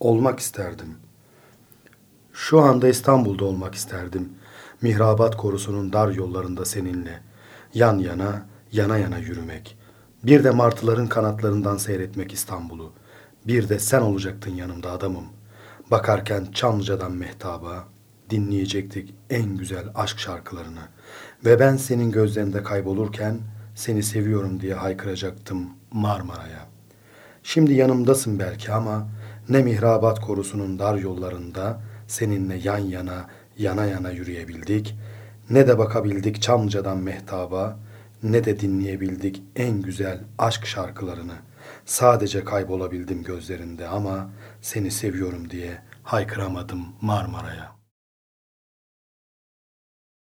Olmak isterdim. Şu anda İstanbul'da olmak isterdim. Mihrabat korusunun dar yollarında seninle. Yan yana, yana yana yürümek. Bir de martıların kanatlarından seyretmek İstanbul'u. Bir de sen olacaktın yanımda adamım. Bakarken Çamlıca'dan mehtaba, dinleyecektik en güzel aşk şarkılarını. Ve ben senin gözlerinde kaybolurken seni seviyorum diye haykıracaktım Marmara'ya. Şimdi yanımdasın belki ama ne mihrabat korusunun dar yollarında seninle yan yana, yana yana yürüyebildik, ne de bakabildik Çamlıca'dan mehtaba, ne de dinleyebildik en güzel aşk şarkılarını. Sadece kaybolabildim gözlerinde ama seni seviyorum diye haykıramadım Marmara'ya.